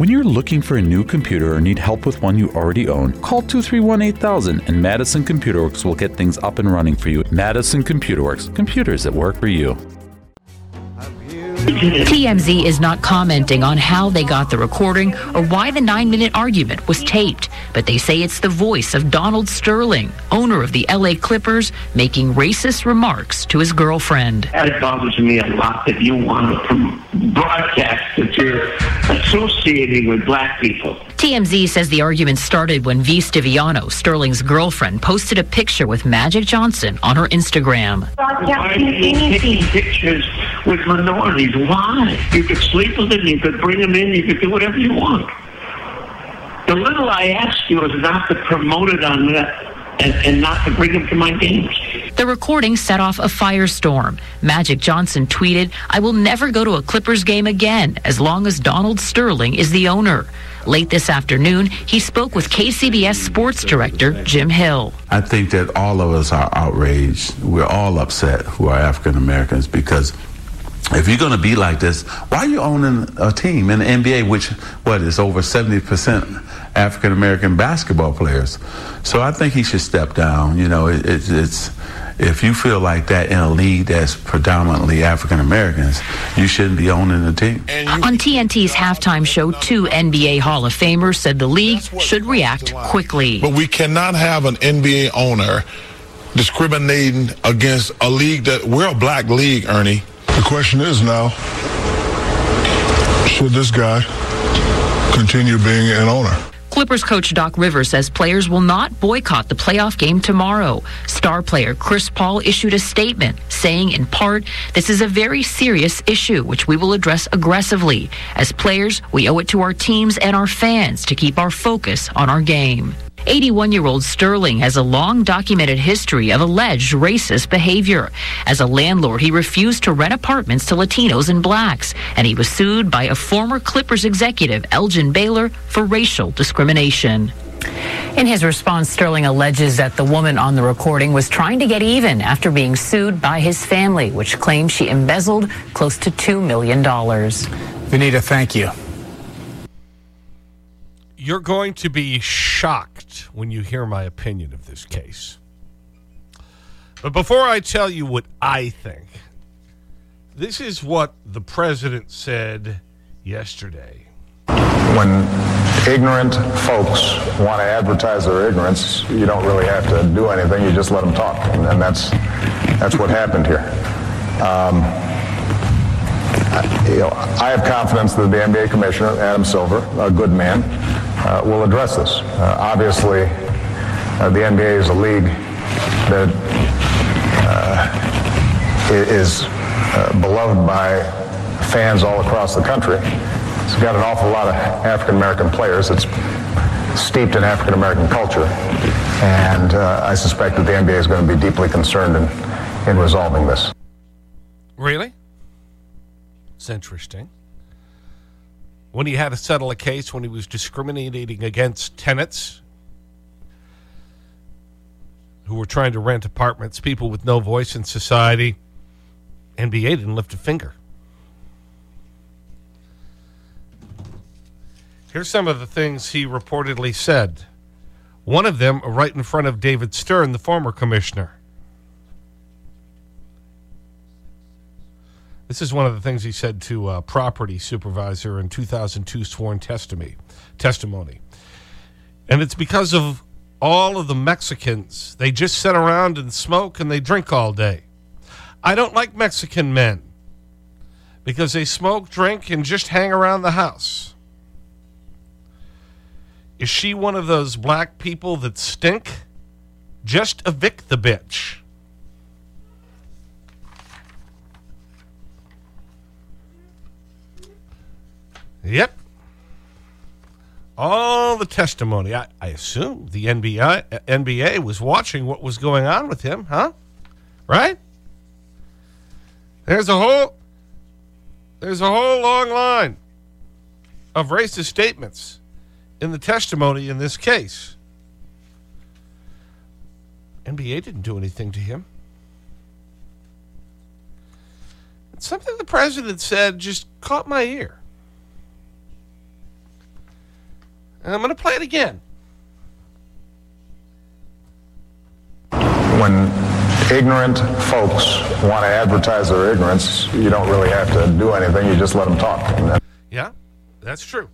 When you're looking for a new computer or need help with one you already own, call 231 8000 and Madison Computer Works will get things up and running for you. Madison Computer Works, computers that work for you. TMZ is not commenting on how they got the recording or why the nine minute argument was taped, but they say it's the voice of Donald Sterling, owner of the LA Clippers, making racist remarks to his girlfriend. It bothers me a lot that you want to broadcast that you're associating with black people. TMZ says the argument started when V. Stiviano, Sterling's girlfriend, posted a picture with Magic Johnson on her Instagram. Why are you taking pictures with minorities? Why? You could sleep with them, you could bring them in, you could do whatever you want. The little I ask you is not to promote it on that and, and not to bring them to my games. The recording set off a firestorm. Magic Johnson tweeted, I will never go to a Clippers game again as long as Donald Sterling is the owner. Late this afternoon, he spoke with KCBS sports director Jim Hill. I think that all of us are outraged. We're all upset who are African Americans because if you're going to be like this, why are you owning a team in the NBA, which, what, is over 70% African American basketball players? So I think he should step down. You know, it, it, it's, if you feel like that in a league that's predominantly African Americans, you shouldn't be owning the team. On TNT's halftime show, two NBA Hall of Famers said the league should react quickly. But we cannot have an NBA owner discriminating against a league that we're a black league, Ernie. The question is now, should this guy continue being an owner? Clippers coach Doc Rivers says players will not boycott the playoff game tomorrow. Star player Chris Paul issued a statement saying, in part, this is a very serious issue which we will address aggressively. As players, we owe it to our teams and our fans to keep our focus on our game. 81 year old Sterling has a long documented history of alleged racist behavior. As a landlord, he refused to rent apartments to Latinos and blacks, and he was sued by a former Clippers executive, Elgin Baylor, for racial discrimination. In his response, Sterling alleges that the woman on the recording was trying to get even after being sued by his family, which claims she embezzled close to $2 million. Vanita, thank you. You're going to be shocked when you hear my opinion of this case. But before I tell you what I think, this is what the president said yesterday. When ignorant folks want to advertise their ignorance, you don't really have to do anything. You just let them talk. And, and that's, that's what happened here. Um, I, you know, I have confidence that the NBA commissioner, Adam Silver, a good man, uh, will address this. Uh, obviously, uh, the NBA is a league that uh, is uh, beloved by fans all across the country. It's got an awful lot of African American players. It's steeped in African American culture. And I suspect that the NBA is going to be deeply concerned in, in resolving this. Really? It's interesting. When he had to settle a case when he was discriminating against tenants who were trying to rent apartments, people with no voice in society, NBA didn't lift a finger. Here's some of the things he reportedly said. One of them right in front of David Stern, the former commissioner. This is one of the things he said to a property supervisor in 2002 sworn testimony. testimony. And it's because of all of the Mexicans. They just sit around and smoke and they drink all day. I don't like Mexican men because they smoke, drink, and just hang around the house. Is she one of those black people that stink? Just evict the bitch. Yep. All the testimony. I, I assume the NBA, NBA was watching what was going on with him, huh? Right? There's a whole, there's a whole long line of racist statements in the testimony in this case. NBA didn't do anything to him. Something the president said just caught my ear. And I'm going to play it again. When ignorant folks want to advertise their ignorance, you don't really have to do anything. You just let them talk. Yeah, that's true.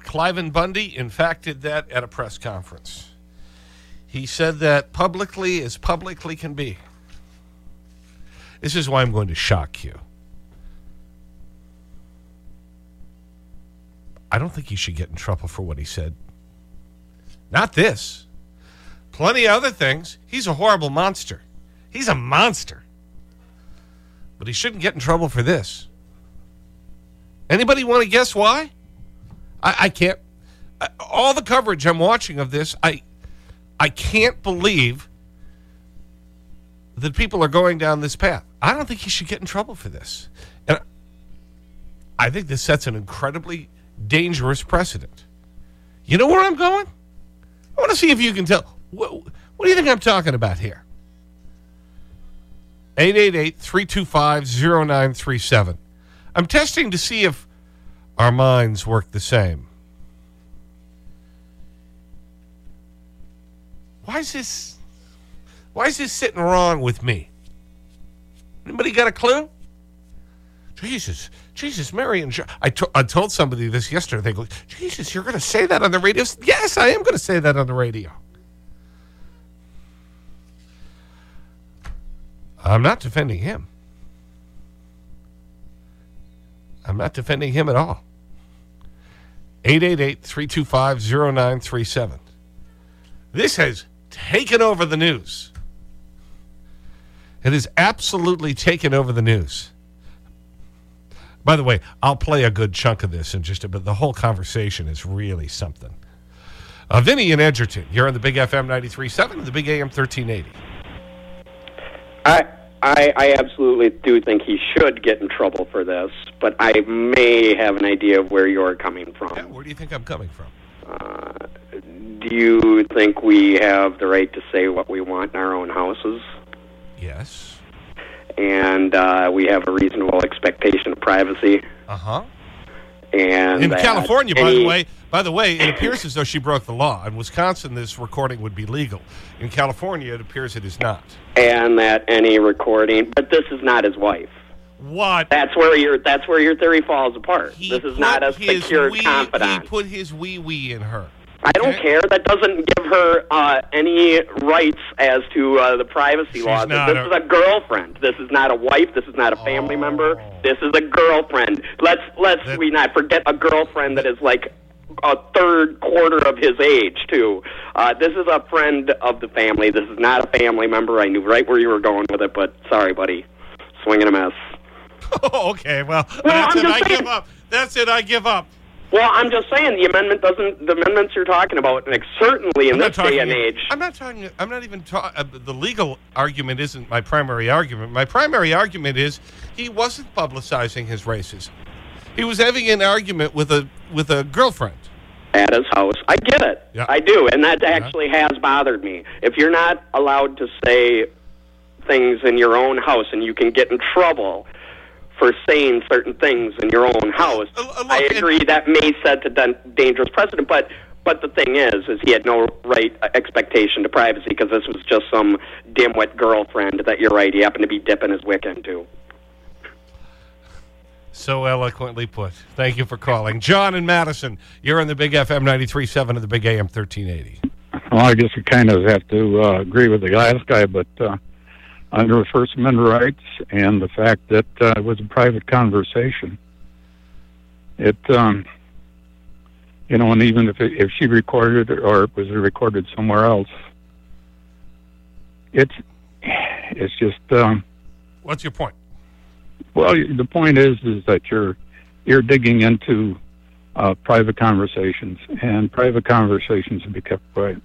Cliven Bundy, in fact, did that at a press conference. He said that publicly as publicly can be. This is why I'm going to shock you. I don't think he should get in trouble for what he said. Not this. Plenty of other things. He's a horrible monster. He's a monster. But he shouldn't get in trouble for this. Anybody want to guess why? I, I can't. I, all the coverage I'm watching of this, I, I can't believe that people are going down this path. I don't think he should get in trouble for this. And I think this sets an incredibly dangerous precedent. You know where I'm going? I want to see if you can tell. What, what do you think I'm talking about here? 888-325-0937. I'm testing to see if our minds work the same. Why is this, why is this sitting wrong with me? Anybody got a clue? Jesus, Jesus, Mary and I, I told somebody this yesterday. They go, Jesus, you're going to say that on the radio? Yes, I am going to say that on the radio. I'm not defending him. I'm not defending him at all. 888-325-0937. This has taken over the news. It has absolutely taken over the news. By the way, I'll play a good chunk of this in just a bit. The whole conversation is really something. Uh, Vinny in Edgerton, you're on the Big FM 93.7 and the Big AM 1380. I, I, I absolutely do think he should get in trouble for this, but I may have an idea of where you're coming from. Yeah, where do you think I'm coming from? Uh, do you think we have the right to say what we want in our own houses? Yes. And uh, we have a reasonable expectation of privacy. Uh-huh. And In California, by the way, by the way, it appears as though she broke the law. In Wisconsin, this recording would be legal. In California, it appears it is not. and that any recording, but this is not his wife. What? That's where your that's where your theory falls apart. He this is not a secure wee- confidant. He put his wee wee in her. I don't Okay. care. That doesn't give her uh, any rights as to uh, the privacy She's laws. This a- is a girlfriend. This is not a wife. This is not a family Oh. member. This is a girlfriend. Let's let's That- we not forget a girlfriend that is like a third quarter of his age too. Uh, this is a friend of the family. This is not a family member. I knew right where you were going with it, but sorry, buddy, swinging a miss. Oh, okay, well, Well, that's I'm it. I saying- give up. That's it. I give up. Well, I'm just saying the amendment doesn't. The amendments you're talking about, like, certainly in I'm this talking. day and age. I'm not talking. I'm not even talking. Uh, the legal argument isn't my primary argument. My primary argument is he wasn't publicizing his racism. He was having an argument with a with a girlfriend. at his house. I get it. Yeah. I do, and that actually has bothered me. If you're not allowed to say things in your own house, and you can get in trouble for saying certain things in your own house, Uh, uh, look, I agree that may set a dangerous precedent. But but the thing is, is he had no right uh, expectation to privacy because this was just some dimwit girlfriend that you're right. He happened to be dipping his wick into. So eloquently put. Thank you for calling, John and Madison. You're on the Big FM 93.7 and the Big AM 1380. Well, I guess we kind of have to uh, agree with the last guy, but uh, under First Amendment rights and the fact that uh, it was a private conversation, it, um, you know, and even if it, if she recorded it or it was recorded somewhere else, it's it's just um, What's your point? well, the point is is that you're you're digging into uh, private conversations, and private conversations should be kept private.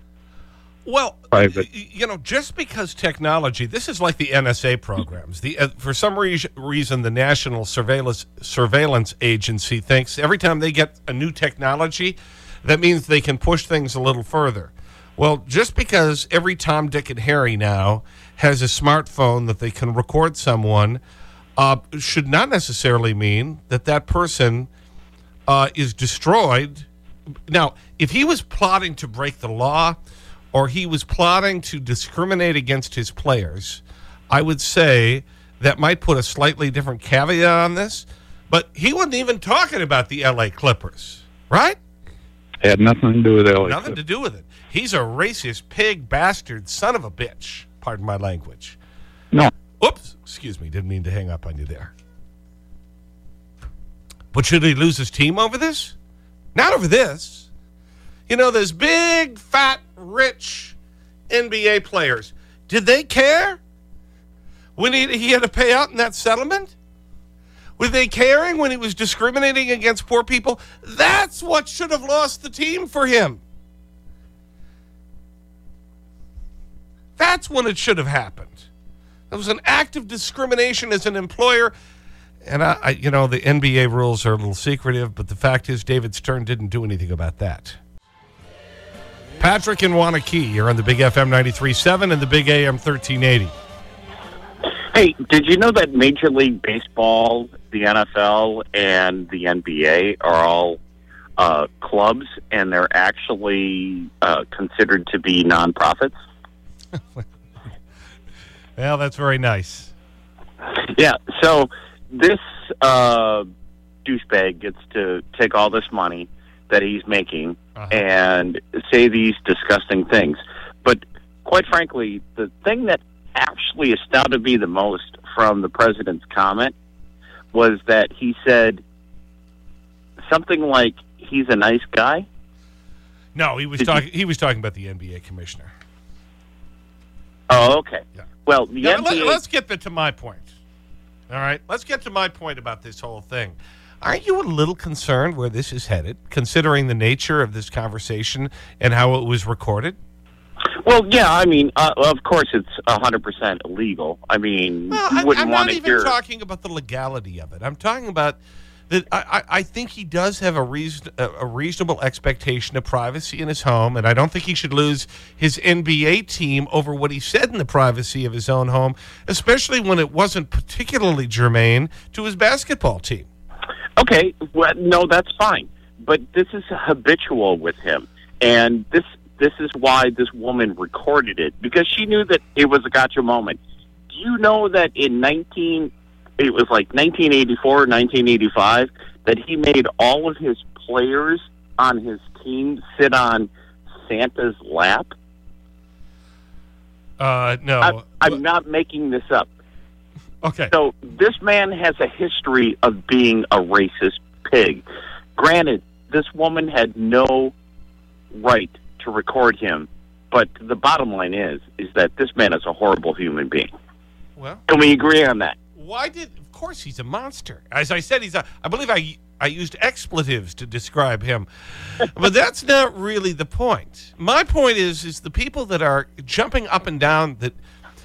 Well, Private. you know, just because technology, this is like the NSA programs. The, uh, for some rea- reason, the National Surveillance, Surveillance Agency thinks every time they get a new technology, that means they can push things a little further. Well, just because every Tom, Dick, and Harry now has a smartphone that they can record someone uh, should not necessarily mean that that person uh, is destroyed now, if he was plotting to break the law or he was plotting to discriminate against his players, I would say that might put a slightly different caveat on this. But he wasn't even talking about the L.A. Clippers, right? Had nothing to do with LA. Nothing to do with it. He's a racist, pig, bastard, son of a bitch. Pardon my language. No. Oops. Excuse me. Didn't mean to hang up on you there. But should he lose his team over this? Not over this. You know, those big, fat, rich NBA players, did they care when he, he had to pay out in that settlement? Were they caring when he was discriminating against poor people? That's what should have lost the team for him. That's when it should have happened. It was an act of discrimination as an employer. And, I, I, you know, the NBA rules are a little secretive, but the fact is David Stern didn't do anything about that. Patrick and Waunakee, you're on the Big FM 93.7 and the Big AM 1380. Hey, did you know that Major League Baseball, the NFL, and the NBA are all uh, clubs and they're actually uh, considered to be nonprofits? well, that's very nice. Yeah, so this uh, douchebag gets to take all this money that he's making Uh-huh. and say these disgusting things. But quite frankly, the thing that actually astounded me the most from the president's comment was that he said something like he's a nice guy. No, he was, talking, he was talking about the NBA commissioner. Oh, okay. Well, the Yeah, NBA. let, us get to my point. All right, let's get to my point about this whole thing. Aren't you a little concerned where this is headed, considering the nature of this conversation and how it was recorded? Well, yeah, I mean, uh, of course, it's hundred percent illegal. I mean, Well, you I'm, wouldn't I'm want not to even talking about the legality of it. I'm talking about that I, I, I think he does have a, reason, a, a reasonable expectation of privacy in his home, and I don't think he should lose his NBA team over what he said in the privacy of his own home, especially when it wasn't particularly germane to his basketball team. Okay, well, no, that's fine. But this is habitual with him, and this this is why this woman recorded it because she knew that it was a gotcha moment. Do you know that in nineteen, it was like nineteen eighty four, nineteen eighty five, that he made all of his players on his team sit on Santa's lap? Uh, no. I'm, I'm not making this up. Okay. So this man has a history of being a racist pig. Granted, this woman had no right to record him, but the bottom line is is that this man is a horrible human being. Well, Can we agree on that? why did, of course, he's a monster. As I said, he's a, I believe I, I used expletives to describe him. but that's not really the point. My point is, is the people that are jumping up and down that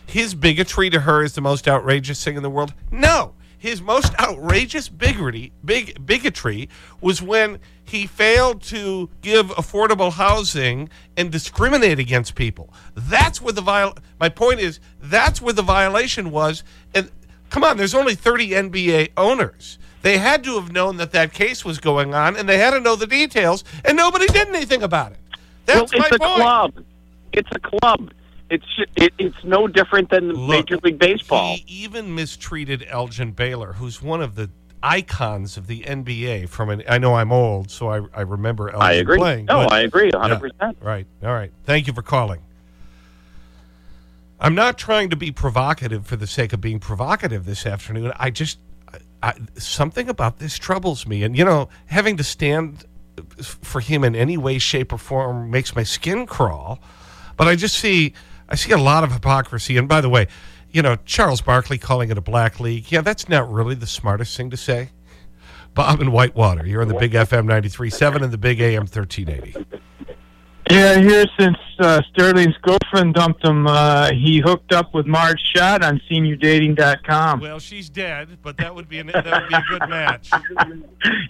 his bigotry to her is the most outrageous thing in the world. No. His most outrageous bigotry, big, bigotry was when he failed to give affordable housing and discriminate against people. That's where the viol my point is, that's where the violation was. And come on, there's only 30 NBA owners. They had to have known that that case was going on, and they had to know the details, and nobody did anything about it. That's well, it's my a point. club. It's a club. It's it, it's no different than Major League Baseball. He even mistreated Elgin Baylor, who's one of the icons of the NBA. From an, I know I'm old, so I, I remember Elgin I agree. playing. No, but- I agree, 100%. right. All right. Thank you for calling. I'm not trying to be provocative for the sake of being provocative this afternoon. I just, I, something about this troubles me. And, you know, having to stand for him in any way, shape, or form makes my skin crawl. But I just see, I see a lot of hypocrisy. And by the way, you know, Charles Barkley calling it a black league. Yeah, that's not really the smartest thing to say. Bob and Whitewater, you're on the Big FM 93.7 and the Big AM 1380. Yeah, here since uh, Sterling's girlfriend dumped him, uh, he hooked up with Marge Schott on SeniorDating.com. Well, she's dead, but that would be, an, that would be a good match.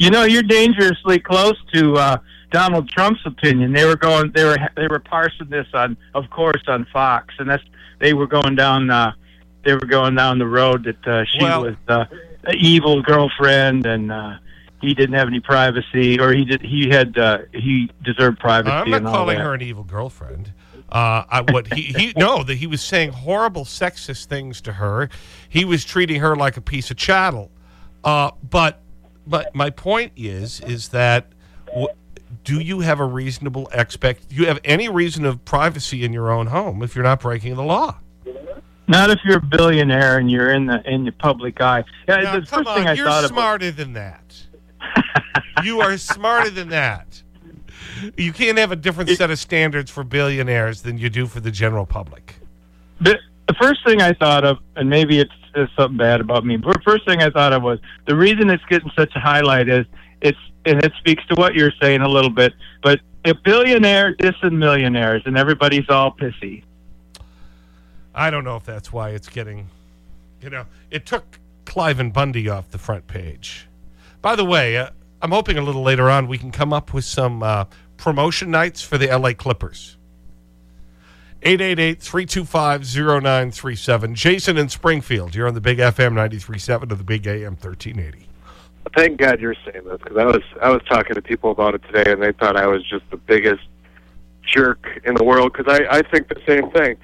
You know, you're dangerously close to uh, Donald Trump's opinion. They were going, they were, they were parsing this on, of course, on Fox, and that's they were going down, uh, they were going down the road that uh, she Well- was uh, an evil girlfriend, and uh, he didn't have any privacy, or he did he had uh, he deserved privacy. I'm not calling her an evil girlfriend. Uh, I, what he, he, no, that he was saying horrible sexist things to her. He was treating her like a piece of chattel. Uh, but, but my point is, is that w do you have a reasonable expect, do you have any reason of privacy in your own home if you're not breaking the law? Not if you're a billionaire and you're in the in the public eye. Yeah, Now, the come first thing on, I you're thought smarter than that. You are smarter than that. You can't have a different set of standards for billionaires than you do for the general public. the, the first thing I thought of, and maybe it's, it's something bad about me, but the first thing I thought of was the reason it's getting such a highlight is it's, and it speaks to what you're saying a little bit, but a billionaire dissing millionaires and everybody's all pissy. I don't know if that's why it's getting, you know, it took Cliven Bundy off the front page. By the way, uh, I'm hoping a little later on we can come up with some uh, promotion nights for the LA Clippers. 888-325-0937. Jason in Springfield, you're on the Big FM 93.7 of the Big AM 1380. Thank God you're saying this because I was I was talking to people about it today and they thought I was just the biggest jerk in the world because I I think the same thing.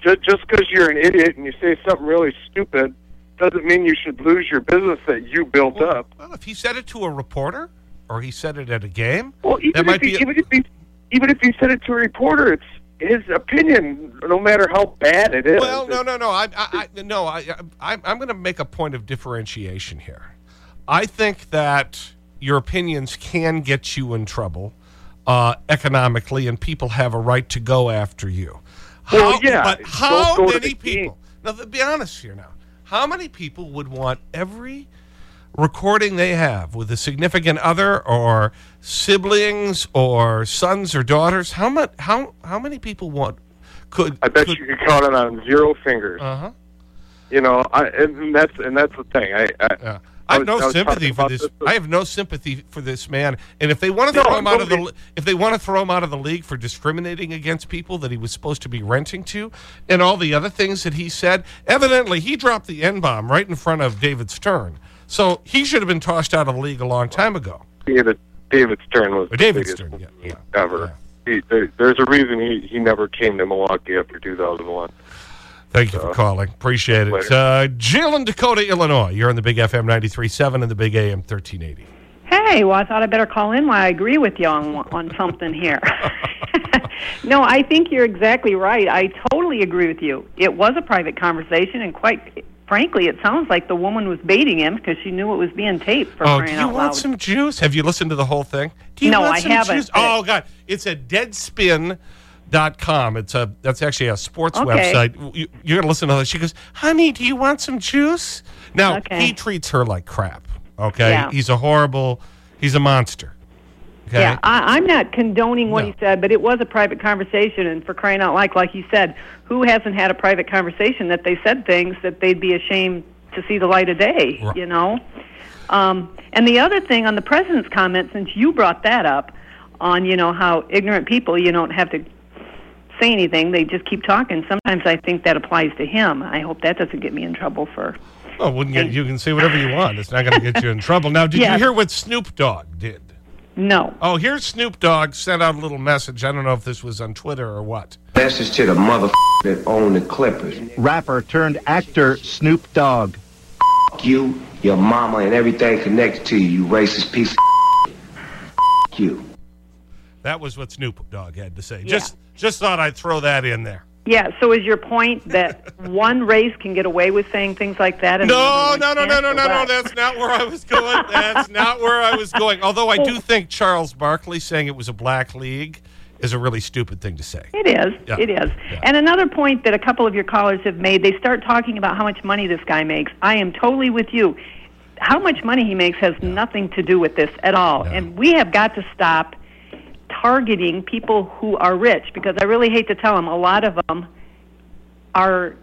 Just just because you're an idiot and you say something really stupid doesn't mean you should lose your business that you built up. Well, if he said it to a reporter or he said it at a game, Well, even that might if he, be... even if he even if he said it to a reporter, it's his opinion, no matter how bad it is. Well, no, no, no. I, I, I no, I, I, I'm going to make a point of differentiation here. I think that your opinions can get you in trouble uh, economically, and people have a right to go after you. Well, How- yeah, But how many people? Now, th- be honest here now. How many people would want every recording they have with a significant other or siblings or sons or daughters? How much? How how many people want? Could I bet you could count it on zero fingers. Uh huh. You know, I, and that's and that's the thing. I I, I have no sympathy for this. I have no sympathy for this man. And if they want to throw him out of the, if they want to throw him out of the league for discriminating against people that he was supposed to be renting to, and all the other things that he said, evidently he dropped the n bomb right in front of David Stern. So he should have been tossed out of the league a long time ago. David David Stern was the David Stern, yeah, ever. He, there, there's a reason he, he never came to Milwaukee after 2001. Thank you for calling. Appreciate it. Uh, Jill in Dakota, Illinois. You're on the Big FM 93.7 and the Big AM 1380. Hey, well, I thought I'd better call in while I agree with you on, on something here. no, I think you're exactly right. I totally agree with you. It was a private conversation, and quite frankly, it sounds like the woman was baiting him because she knew it was being taped for Oh, do you out want loud. some juice? Have you listened to the whole thing? Do you No, want I some haven't, juice? Oh, God. It's at deadspin.com. It's a, that's actually a sports Okay. website. You, you're going to listen to her. She goes, honey, do you want some juice? Now, Okay. he treats her like crap, okay? Yeah. He's a horrible, he's a monster. Okay? Yeah, I, I'm not condoning what he said, but it was a private conversation, and for crying out loud, like he said, who hasn't had a private conversation that they said things that they'd be ashamed to see the light of day, Right. you know? Um, and the other thing on the president's comment, since you brought that up, on you know how ignorant people you don't have to say anything; they just keep talking. Sometimes I think that applies to him. I hope that doesn't get me in trouble for. Well, wouldn't get, you can say whatever you want. It's not going to get you in trouble. Now, did you hear what Snoop Dogg did? No. Oh, here's Snoop Dogg sent out a little message. I don't know if this was on Twitter or what. Message to the mother that own the Clippers. Rapper turned actor Snoop Dogg. F- you, your mama, and everything connected to you, you racist piece of F- you. That was what Snoop Dogg had to say. Just, just thought I'd throw that in there. Yeah. So is your point that one race can get away with saying things like that? And No, no, no, no, no, no, no. That's not where I was going. That's not where I was going. Although I do think Charles Barkley saying it was a black league is a really stupid thing to say. It is. Yeah. It is. And another point that a couple of your callers have made, they start talking about how much money this guy makes. I am totally with you. How much money he makes has nothing to do with this at all. And we have got to stop targeting people who are rich because I really hate to tell them, a lot of them are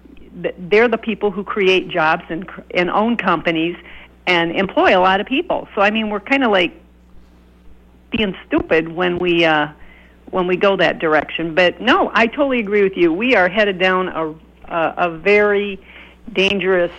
they're the people who create jobs and and own companies and employ a lot of people. So I mean, we're kind of like being stupid when we uh, when we go that direction. But no, I totally agree with you. We are headed down a a, a very dangerous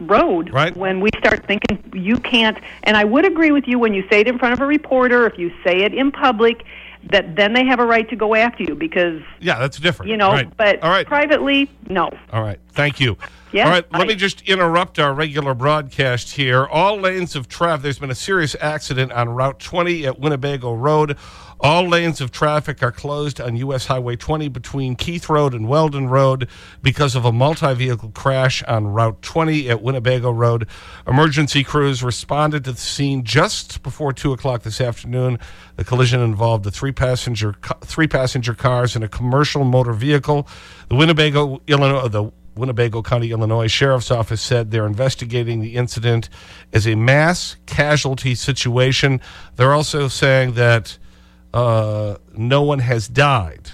road Right. when we start thinking you can't. And I would agree with you when you say it in front of a reporter, if you say it in public, that then they have a right to go after you because Yeah, that's different. you know. Right. But All right. privately, no. All right. Thank you. Yes, All right. Let me just interrupt our regular broadcast here. All lanes of traffic. There's been a serious accident on Route 20 at Winnebago Road. All lanes of traffic are closed on U.S. Highway 20 between Keith Road and Weldon Road because of a multi-vehicle crash on Route 20 at Winnebago Road. Emergency crews responded to the scene just before 2 o'clock this afternoon. The collision involved the three passenger, three passenger cars and a commercial motor vehicle. The Winnebago, Illinois, the Winnebago County, Illinois Sheriff's Office said they're investigating the incident as a mass casualty situation. They're also saying that uh, no one has died.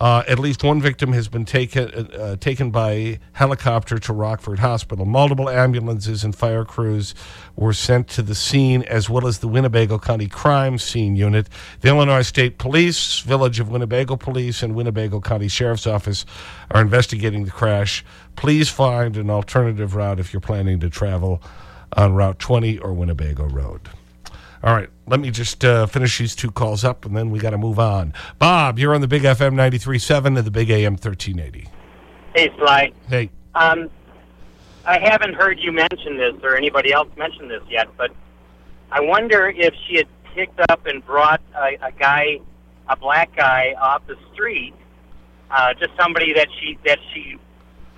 Uh, at least one victim has been taken, uh, taken by helicopter to Rockford Hospital. Multiple ambulances and fire crews were sent to the scene, as well as the Winnebago County Crime Scene Unit. The Illinois State Police, Village of Winnebago Police, and Winnebago County Sheriff's Office are investigating the crash. Please find an alternative route if you're planning to travel on Route 20 or Winnebago Road. All right, let me just uh, finish these two calls up, and then we got to move on. Bob, you're on the Big FM 93.7 and the Big AM 1380. Hey, Sly. Hey. Um, I haven't heard you mention this or anybody else mention this yet, but I wonder if she had picked up and brought a, a guy, a black guy, off the street, uh, just somebody that she that she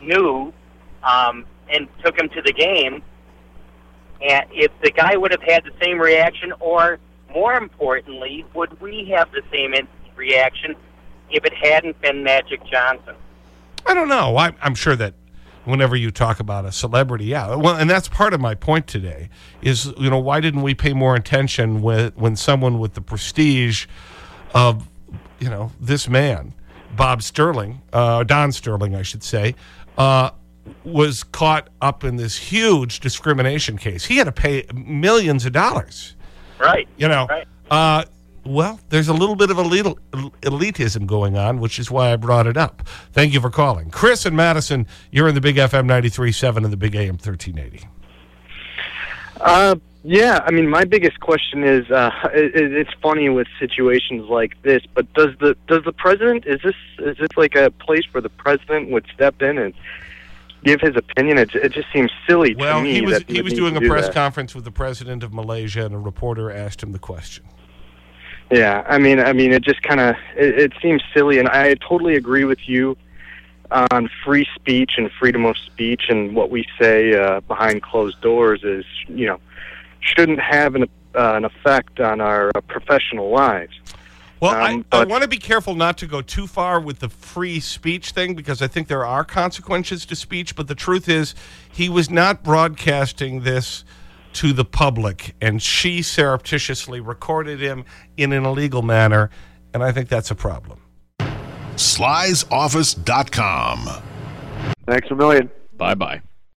knew, um, and took him to the game. And if the guy would have had the same reaction, or more importantly, would we have the same reaction if it hadn't been Magic Johnson? I don't know. I, I'm sure that whenever you talk about a celebrity, yeah. Well, and that's part of my point today is, you know, why didn't we pay more attention with, when someone with the prestige of, you know, this man, Bob Sterling, uh, Don Sterling, I should say, uh, was caught up in this huge discrimination case. He had to pay millions of dollars. Right. You know, Right. uh, well, there's a little bit of elite, elitism going on, which is why I brought it up. Thank you for calling. Chris and Madison, you're in the Big FM 93.7 and the Big AM 1380. Uh, yeah, I mean, my biggest question is, uh, it, it's funny with situations like this, but does the does the president is this is this like a place where the president would step in and give his opinion? It, it just seems silly Well, to me. he was, that he was doing a do press that. conference with the president of Malaysia, and a reporter asked him the question. Yeah, I mean, I mean, it just kind of it, it seems silly, and I totally agree with you on free speech and freedom of speech, and what we say uh, behind closed doors is, you know, shouldn't have an uh, an effect on our uh, professional lives. Well, Um, I, I want to be careful not to go too far with the free speech thing because I think there are consequences to speech. But the truth is, he was not broadcasting this to the public, and she surreptitiously recorded him in an illegal manner, and I think that's a problem. Sly'sOffice.com. Thanks a million. Bye bye.